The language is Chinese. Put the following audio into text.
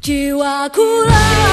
Jiwaku lah.